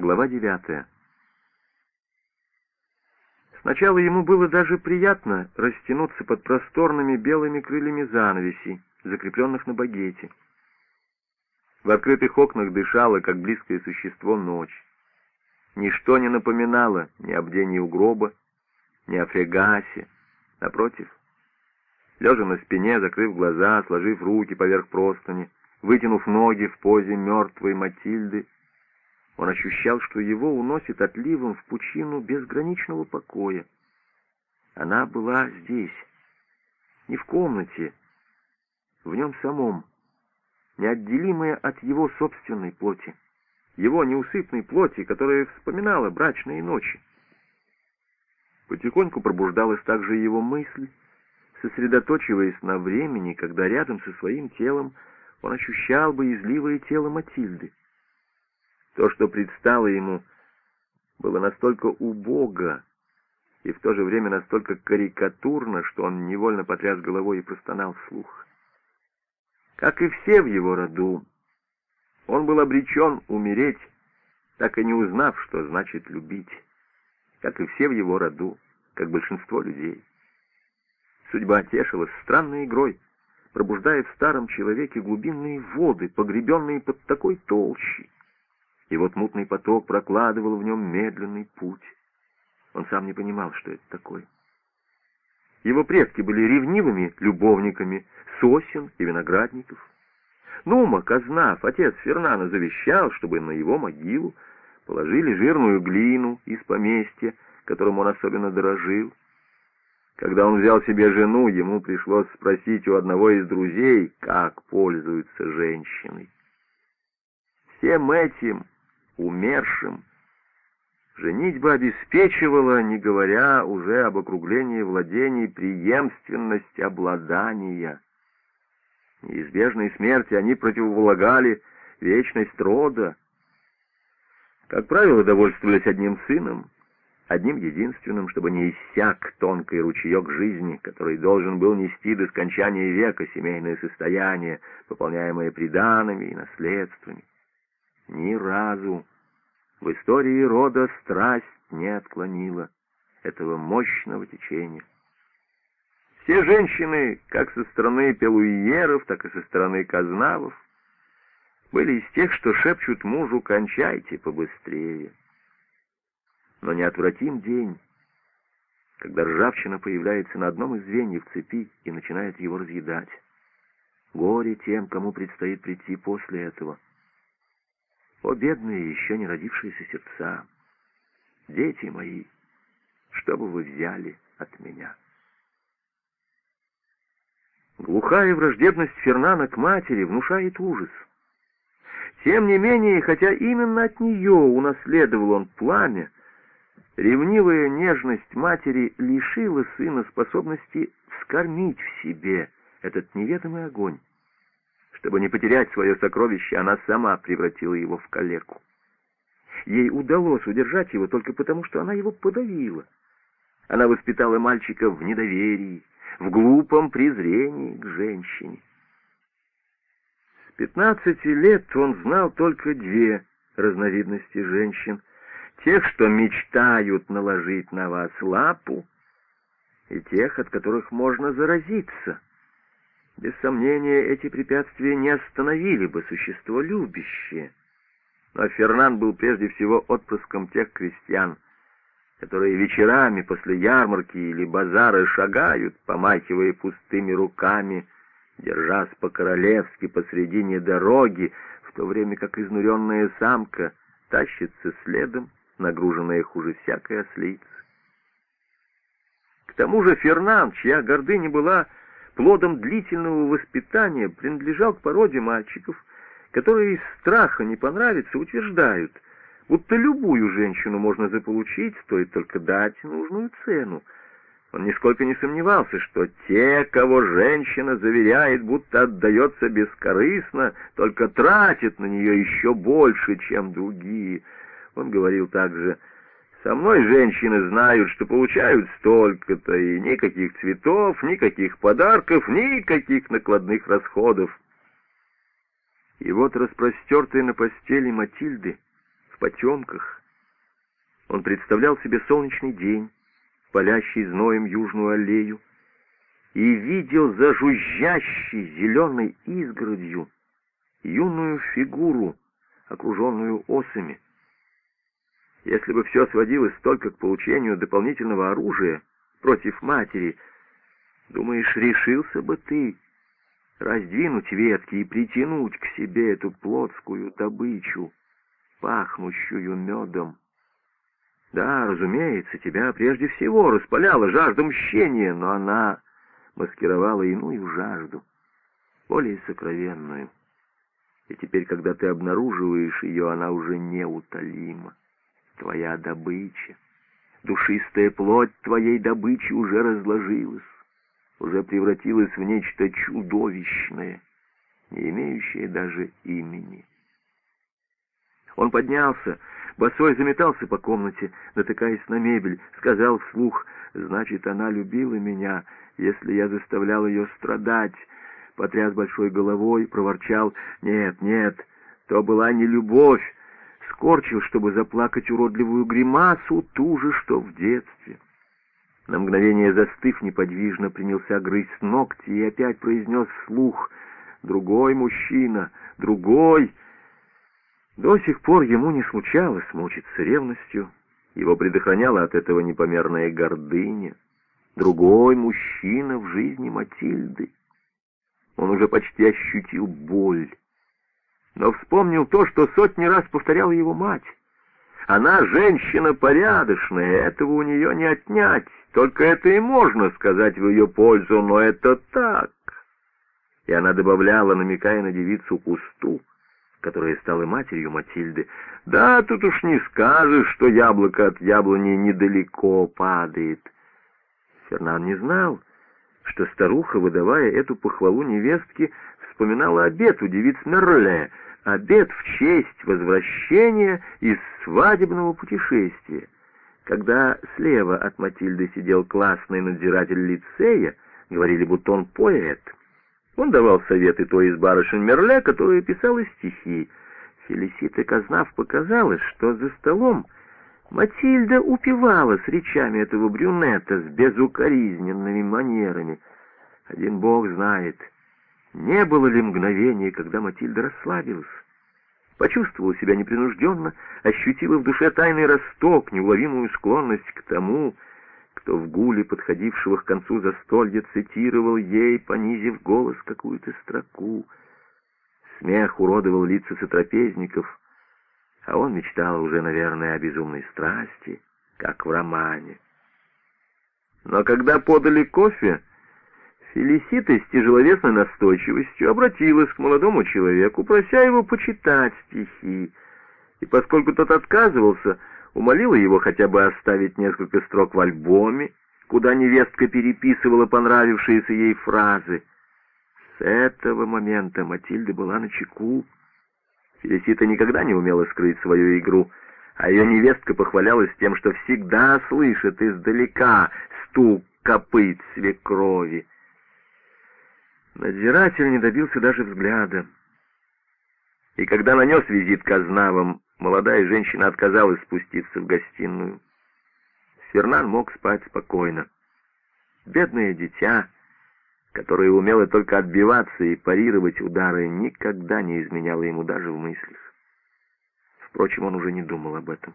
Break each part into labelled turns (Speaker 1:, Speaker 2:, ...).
Speaker 1: Глава девятая. Сначала ему было даже приятно растянуться под просторными белыми крыльями занавесей, закрепленных на багете. В открытых окнах дышало, как близкое существо, ночь. Ничто не напоминало ни о бдении у гроба, ни о фрегасе. Напротив, лежа на спине, закрыв глаза, сложив руки поверх простыни, вытянув ноги в позе мертвой Матильды, он ощущал, что его уносит отливом в пучину безграничного покоя. Она была здесь, не в комнате, в нем самом, неотделимая от его собственной плоти, его неусыпной плоти, которая вспоминала брачные ночи. Потихоньку пробуждалась также его мысль, сосредоточиваясь на времени, когда рядом со своим телом он ощущал боязливое тело Матильды. То, что предстало ему, было настолько убого и в то же время настолько карикатурно, что он невольно потряс головой и простонал вслух. Как и все в его роду, он был обречен умереть, так и не узнав, что значит любить, как и все в его роду, как большинство людей. Судьба тешилась странной игрой, пробуждая в старом человеке глубинные воды, погребенные под такой толщей, и вот мутный поток прокладывал в нем медленный путь. Он сам не понимал, что это такое. Его предки были ревнивыми любовниками сосен и виноградников. Нума, Казнав, отец Фернана, завещал, чтобы на его могилу положили жирную глину из поместья, которым он особенно дорожил. Когда он взял себе жену, ему пришлось спросить у одного из друзей, как пользуются женщиной. Всем этим умершим. Женитьба обеспечивала, не говоря уже об округлении владений, преемственность обладания. Неизбежной смерти они противополагали вечность рода. Как правило, довольствовались одним сыном, одним единственным, чтобы не иссяк тонкий ручеек жизни, который должен был нести до скончания века семейное состояние, пополняемое приданными и наследствами. Ни разу в истории рода страсть не отклонила этого мощного течения. Все женщины, как со стороны пелуиеров, так и со стороны казнавов, были из тех, что шепчут мужу «кончайте побыстрее». Но неотвратим день, когда ржавчина появляется на одном из звеньев цепи и начинает его разъедать. Горе тем, кому предстоит прийти после этого — о, бедные, еще не родившиеся сердца! Дети мои, что бы вы взяли от меня? Глухая враждебность Фернана к матери внушает ужас. Тем не менее, хотя именно от нее унаследовал он пламя, ревнивая нежность матери лишила сына способности вскормить в себе этот неведомый огонь. Чтобы не потерять свое сокровище, она сама превратила его в калеку. Ей удалось удержать его только потому, что она его подавила. Она воспитала мальчика в недоверии, в глупом презрении к женщине. С пятнадцати лет он знал только две разновидности женщин. Тех, что мечтают наложить на вас лапу, и тех, от которых можно заразиться — без сомнения, эти препятствия не остановили бы существо любящее. Но Фернан был прежде всего отпрыском тех крестьян, которые вечерами после ярмарки или базара шагают, помахивая пустыми руками, держась по-королевски посредине дороги, в то время как изнуренная самка тащится следом, нагруженная хуже всякой ослицы. К тому же Фернан, чья гордыня была плодом длительного воспитания принадлежал к породе мальчиков, которые из страха не понравится, утверждают, будто любую женщину можно заполучить, стоит только дать нужную цену. Он нисколько не сомневался, что те, кого женщина заверяет, будто отдается бескорыстно, только тратят на нее еще больше, чем другие. Он говорил также со мной женщины знают, что получают столько-то, и никаких цветов, никаких подарков, никаких накладных расходов. И вот распростертая на постели Матильды, в потемках. Он представлял себе солнечный день, палящий зноем южную аллею, и видел за жужжащей зеленой изгородью юную фигуру, окруженную осами. Если бы все сводилось только к получению дополнительного оружия против матери, думаешь, решился бы ты раздвинуть ветки и притянуть к себе эту плотскую добычу, пахнущую медом? Да, разумеется, тебя прежде всего распаляла жажда мщения, но она маскировала иную жажду, более сокровенную. И теперь, когда ты обнаруживаешь ее, она уже неутолима. Твоя добыча, душистая плоть твоей добычи уже разложилась, уже превратилась в нечто чудовищное, не имеющее даже имени. Он поднялся, босой заметался по комнате, натыкаясь на мебель, сказал вслух, «Значит, она любила меня, если я заставлял ее страдать». Потряс большой головой, проворчал, «Нет, нет, то была не любовь». Скорчил, чтобы заплакать уродливую гримасу, ту же, что в детстве. На мгновение застыв неподвижно, принялся грызть ногти и опять произнес вслух «Другой мужчина, другой!» До сих пор ему не случалось мучиться ревностью, его предохраняла от этого непомерная гордыня. Другой мужчина в жизни Матильды. Он уже почти ощутил боль, но вспомнил то, что сотни раз повторяла его мать. Она женщина порядочная, этого у нее не отнять, только это и можно сказать в ее пользу, но это так. И она добавляла, намекая на девицу Кусту, которая стала матерью Матильды. «Да, тут уж не скажешь, что яблоко от яблони недалеко падает». Фернан не знал, что старуха, выдавая эту похвалу невестке, вспоминала обед у девиц Мерле, обед в честь возвращения из свадебного путешествия. Когда слева от Матильды сидел классный надзиратель лицея, говорили, будто он поэт — он давал советы той из барышень Мерле, которая писала стихи. Фелисита Казнав показалось, что за столом Матильда упивалась речами этого брюнета с безукоризненными манерами. Один бог знает, не было ли мгновения, когда Матильда расслабилась, почувствовала себя непринужденно, ощутила в душе тайный росток, неуловимую склонность к тому, кто в гуле подходившего к концу застолья цитировал ей, понизив голос, какую-то строку. Смех уродовал лица сотрапезников, а он мечтал уже, наверное, о безумной страсти, как в романе. Но когда подали кофе, Фелисита с тяжеловесной настойчивостью обратилась к молодому человеку, прося его почитать стихи, и поскольку тот отказывался, умолила его хотя бы оставить несколько строк в альбоме, куда невестка переписывала понравившиеся ей фразы. С этого момента Матильда была на чеку. Фелисита никогда не умела скрыть свою игру, а ее невестка похвалялась тем, что всегда слышит издалека стук копыт свекрови. Надзиратель не добился даже взгляда. И когда нанес визит Казнавам, Молодая женщина отказалась спуститься в гостиную. Фернан мог спать спокойно. Бедное дитя, которое умело только отбиваться и парировать удары, никогда не изменяло ему даже в мыслях. Впрочем, он уже не думал об этом.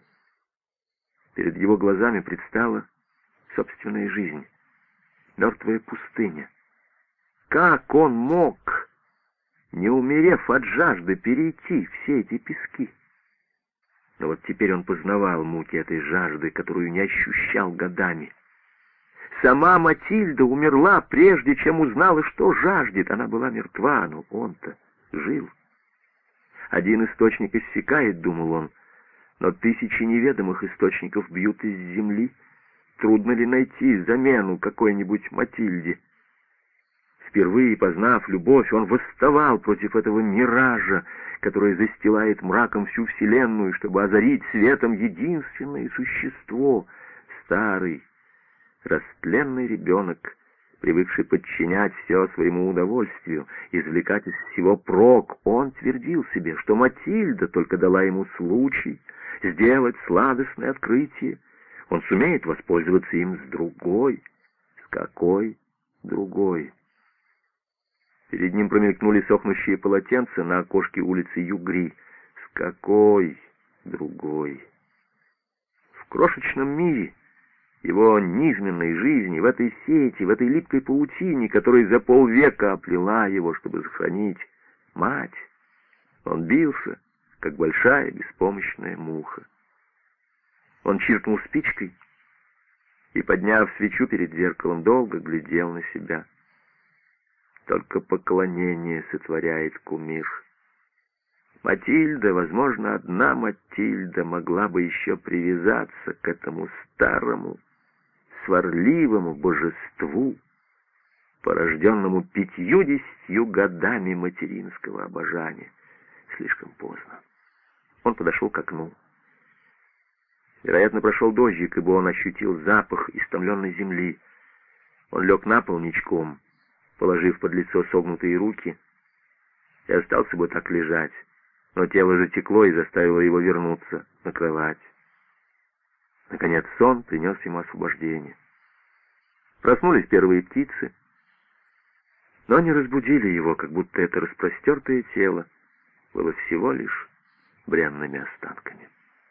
Speaker 1: Перед его глазами предстала собственная жизнь, мертвая пустыня. Как он мог, не умерев от жажды, перейти все эти пески? Но вот теперь он познавал муки этой жажды, которую не ощущал годами. Сама Матильда умерла, прежде чем узнала, что жаждет. Она была мертва, но он-то жил. Один источник иссякает, думал он, но тысячи неведомых источников бьют из земли. Трудно ли найти замену какой-нибудь Матильде? Впервые познав любовь, он восставал против этого миража, который застилает мраком всю вселенную, чтобы озарить светом единственное существо — старый, растленный ребенок, привыкший подчинять все своему удовольствию, извлекать из всего прок, он твердил себе, что Матильда только дала ему случай, сделать сладостное открытие. Он сумеет воспользоваться им с другой. С какой другой? Перед ним промелькнули сохнущие полотенца на окошке улицы Югри. С какой другой? В крошечном мире его низменной жизни, в этой сети, в этой липкой паутине, которая за полвека оплела его, чтобы сохранить мать, он бился, как большая беспомощная муха. Он чиркнул спичкой и, подняв свечу перед зеркалом, долго глядел на себя. Только поклонение сотворяет кумир. Матильда, возможно, одна Матильда могла бы еще привязаться к этому старому, сварливому божеству, порожденному пятью-десятью годами материнского обожания. Слишком поздно. Он подошел к окну. Вероятно, прошел дождик, ибо он ощутил запах истомленной земли. Он лег на пол ничком, положив под лицо согнутые руки, и остался бы так лежать, но тело затекло и заставило его вернуться на кровать. Наконец сон принес ему освобождение. Проснулись первые птицы, но они разбудили его, как будто это распростертое тело было всего лишь бренными останками.